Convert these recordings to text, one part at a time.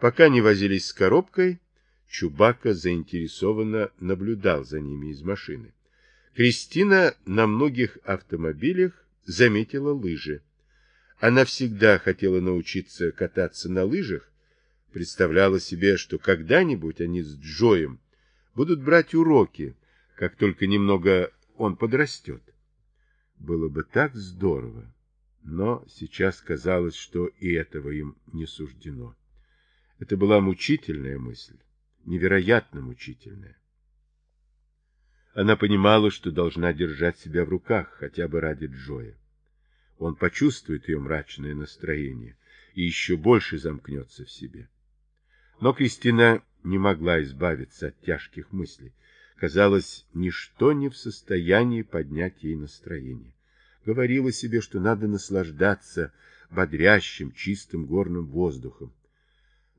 Пока не возились с коробкой, Чубака заинтересованно наблюдал за ними из машины. Кристина на многих автомобилях заметила лыжи. Она всегда хотела научиться кататься на лыжах, представляла себе, что когда-нибудь они с Джоем будут брать уроки, как только немного он подрастет. Было бы так здорово, но сейчас казалось, что и этого им не суждено. Это была мучительная мысль, невероятно мучительная. Она понимала, что должна держать себя в руках, хотя бы ради Джоя. Он почувствует ее мрачное настроение и еще больше замкнется в себе. Но Кристина не могла избавиться от тяжких мыслей. Казалось, ничто не в состоянии поднять ей настроение. Говорила себе, что надо наслаждаться бодрящим, чистым горным воздухом.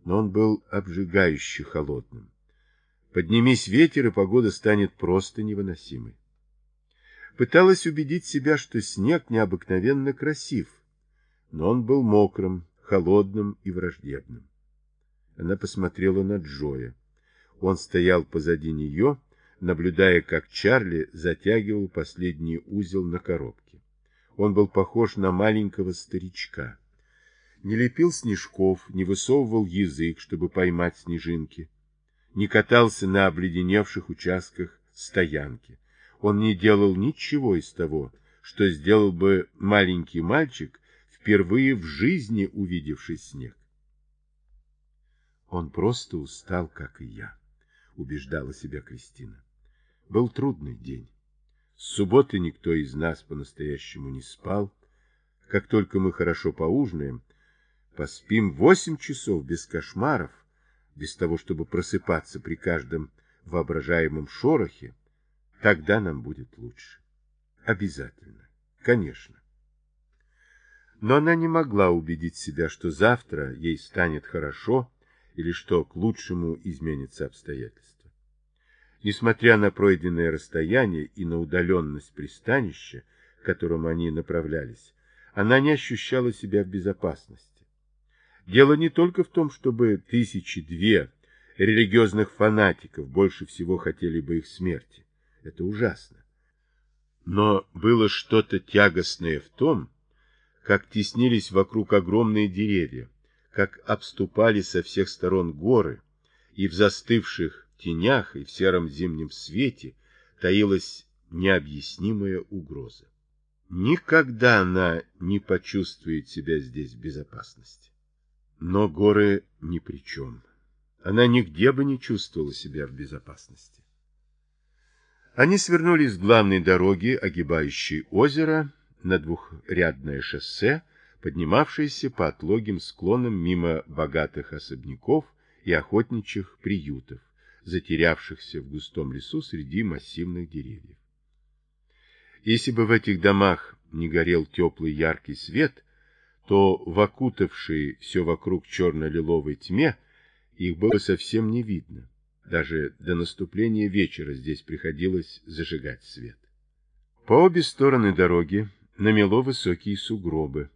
Но он был обжигающе холодным. Поднимись ветер, и погода станет просто невыносимой. Пыталась убедить себя, что снег необыкновенно красив, но он был мокрым, холодным и враждебным. Она посмотрела на Джоя. Он стоял позади нее, наблюдая, как Чарли затягивал последний узел на коробке. Он был похож на маленького старичка. Не лепил снежков, не высовывал язык, чтобы поймать снежинки, не катался на обледеневших участках стоянки. Он не делал ничего из того, что сделал бы маленький мальчик, впервые в жизни увидевший снег. Он просто устал, как и я, убеждала себя Кристина. Был трудный день. С субботы никто из нас по-настоящему не спал. Как только мы хорошо поужинаем, поспим восемь часов без кошмаров, без того, чтобы просыпаться при каждом воображаемом шорохе, тогда нам будет лучше. Обязательно. Конечно. Но она не могла убедить себя, что завтра ей станет хорошо или что к лучшему изменится обстоятельства. Несмотря на пройденное расстояние и на удаленность пристанища, к которому они направлялись, она не ощущала себя в безопасности. Дело не только в том, чтобы тысячи две религиозных фанатиков больше всего хотели бы их смерти. Это ужасно. Но было что-то тягостное в том, как теснились вокруг огромные деревья, как обступали со всех сторон горы, и в застывших тенях и в сером зимнем свете таилась необъяснимая угроза. Никогда она не почувствует себя здесь в безопасности. Но горы ни при чем. Она нигде бы не чувствовала себя в безопасности. Они свернули с главной дороги, огибающей озеро, на двухрядное шоссе, поднимавшееся по отлогим склонам мимо богатых особняков и охотничьих приютов, затерявшихся в густом лесу среди массивных деревьев. Если бы в этих домах не горел теплый яркий свет, то в окутавшей все вокруг черно-лиловой тьме их было совсем не видно. Даже до наступления вечера здесь приходилось зажигать свет. По обе стороны дороги намело высокие сугробы,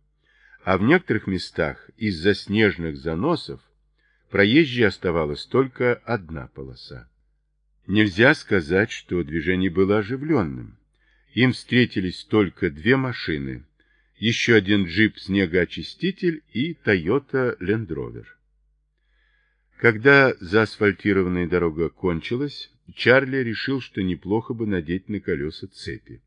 а в некоторых местах из-за снежных заносов проезжей оставалась только одна полоса. Нельзя сказать, что движение было оживленным. Им встретились только две машины, еще один джип-снегоочиститель и Toyota Land Rover. Когда заасфальтированная дорога кончилась, Чарли решил, что неплохо бы надеть на колеса цепи.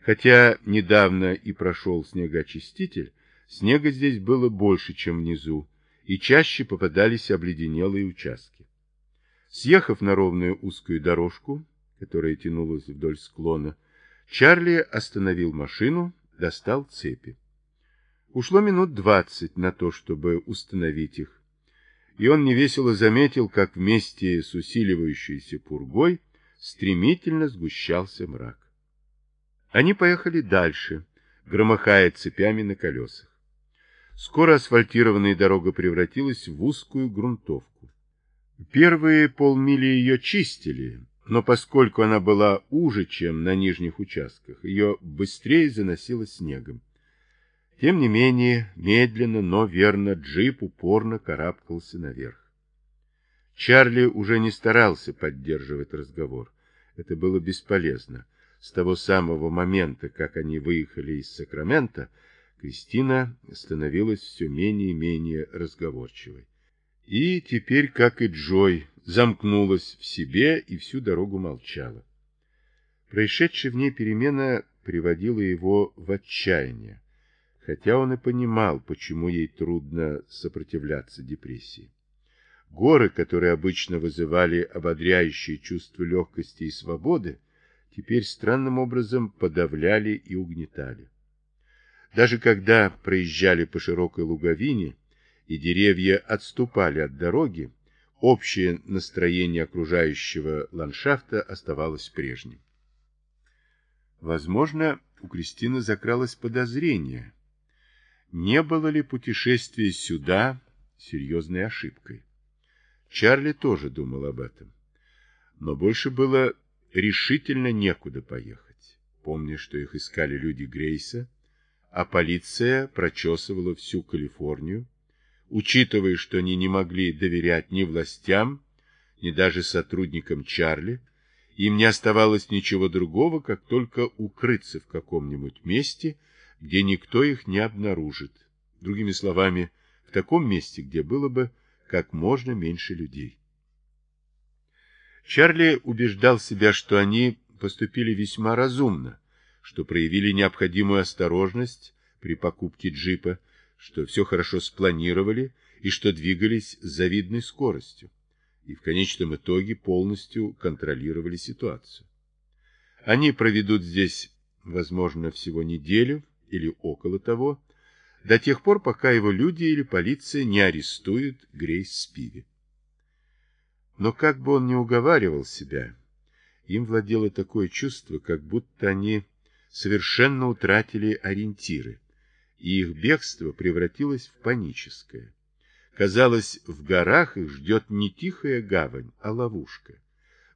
Хотя недавно и прошел снегоочиститель, Снега здесь было больше, чем внизу, и чаще попадались обледенелые участки. Съехав на ровную узкую дорожку, которая тянулась вдоль склона, Чарли остановил машину, достал цепи. Ушло минут двадцать на то, чтобы установить их, и он невесело заметил, как вместе с усиливающейся пургой стремительно сгущался мрак. Они поехали дальше, громыхая цепями на колесах. Скоро асфальтированная дорога превратилась в узкую грунтовку. Первые полмили ее чистили, но поскольку она была уже, чем на нижних участках, ее быстрее заносило снегом. Тем не менее, медленно, но верно, джип упорно карабкался наверх. Чарли уже не старался поддерживать разговор. Это было бесполезно. С того самого момента, как они выехали из Сакрамента, Кристина становилась все менее и менее разговорчивой. И теперь, как и Джой, замкнулась в себе и всю дорогу молчала. Происшедшая в ней перемена приводила его в отчаяние, хотя он и понимал, почему ей трудно сопротивляться депрессии. Горы, которые обычно вызывали ободряющее чувство легкости и свободы, теперь странным образом подавляли и угнетали. Даже когда проезжали по широкой луговине и деревья отступали от дороги, общее настроение окружающего ландшафта оставалось прежним. Возможно, у Кристины закралось подозрение, не было ли путешествие сюда серьезной ошибкой. Чарли тоже думал об этом. Но больше было решительно некуда поехать, помня, что их искали люди Грейса, а полиция прочесывала всю Калифорнию, учитывая, что они не могли доверять ни властям, ни даже сотрудникам Чарли, им не оставалось ничего другого, как только укрыться в каком-нибудь месте, где никто их не обнаружит. Другими словами, в таком месте, где было бы как можно меньше людей. Чарли убеждал себя, что они поступили весьма разумно, что проявили необходимую осторожность при покупке джипа, что все хорошо спланировали и что двигались с завидной скоростью, и в конечном итоге полностью контролировали ситуацию. Они проведут здесь, возможно, всего неделю или около того, до тех пор, пока его люди или полиция не арестуют Грейс Спиви. Но как бы он ни уговаривал себя, им владело такое чувство, как будто они совершенно утратили ориентиры, и их бегство превратилось в паническое. Казалось, в горах их ждет не тихая гавань, а ловушка.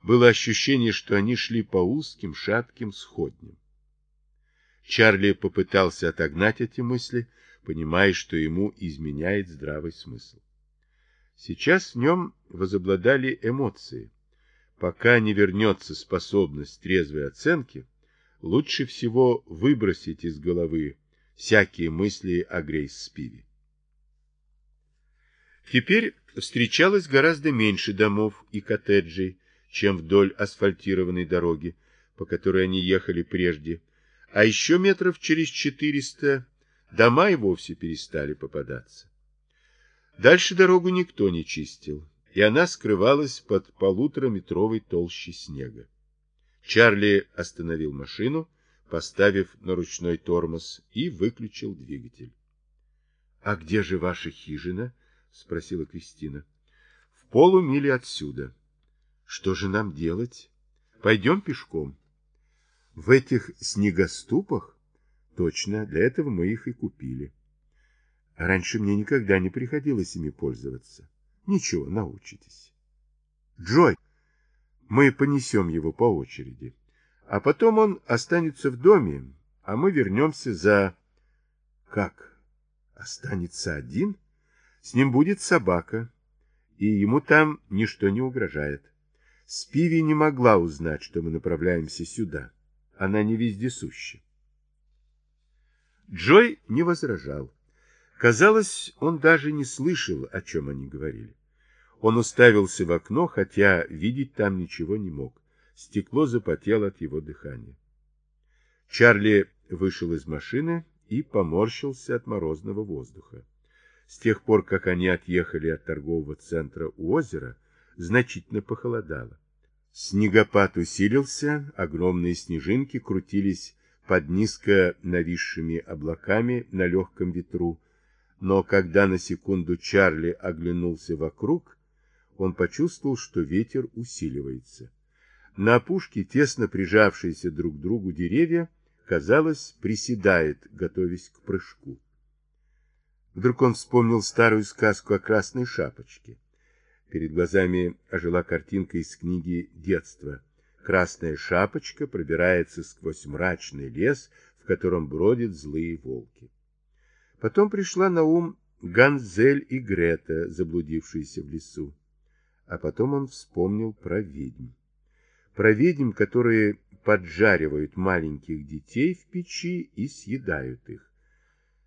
Было ощущение, что они шли по узким шатким сходням. Чарли попытался отогнать эти мысли, понимая, что ему изменяет здравый смысл. Сейчас в нем возобладали эмоции. Пока не вернется способность трезвой оценки, лучше всего выбросить из головы всякие мысли о Грейс Спиви. Теперь встречалось гораздо меньше домов и коттеджей, чем вдоль асфальтированной дороги, по которой они ехали прежде, а еще метров через четыреста Дома и вовсе перестали попадаться. Дальше дорогу никто не чистил, и она скрывалась под полутораметровой толщей снега. Чарли остановил машину, поставив на ручной тормоз, и выключил двигатель. — А где же ваша хижина? — спросила Кристина. — В полумиле отсюда. — Что же нам делать? Пойдем пешком. — В этих снегоступах? Точно, для этого мы их и купили. Раньше мне никогда не приходилось ими пользоваться. Ничего, научитесь. Джой, мы понесем его по очереди. А потом он останется в доме, а мы вернемся за... Как? Останется один? С ним будет собака, и ему там ничто не угрожает. Спиви не могла узнать, что мы направляемся сюда. Она не вездесуща. Джой не возражал. Казалось, он даже не слышал, о чем они говорили. Он уставился в окно, хотя видеть там ничего не мог. Стекло запотело от его дыхания. Чарли вышел из машины и поморщился от морозного воздуха. С тех пор, как они отъехали от торгового центра у озера, значительно похолодало. Снегопад усилился, огромные снежинки крутились под низко нависшими облаками на легком ветру, но когда на секунду Чарли оглянулся вокруг, он почувствовал, что ветер усиливается. На опушке, тесно прижавшиеся друг к другу деревья, казалось, приседает, готовясь к прыжку. Вдруг он вспомнил старую сказку о красной шапочке. Перед глазами ожила картинка из книги детства — Красная шапочка пробирается сквозь мрачный лес, в котором бродят злые волки. Потом пришла на ум Ганзель и Грета, заблудившиеся в лесу. А потом он вспомнил про ведьм. Про ведьм, которые поджаривают маленьких детей в печи и съедают их.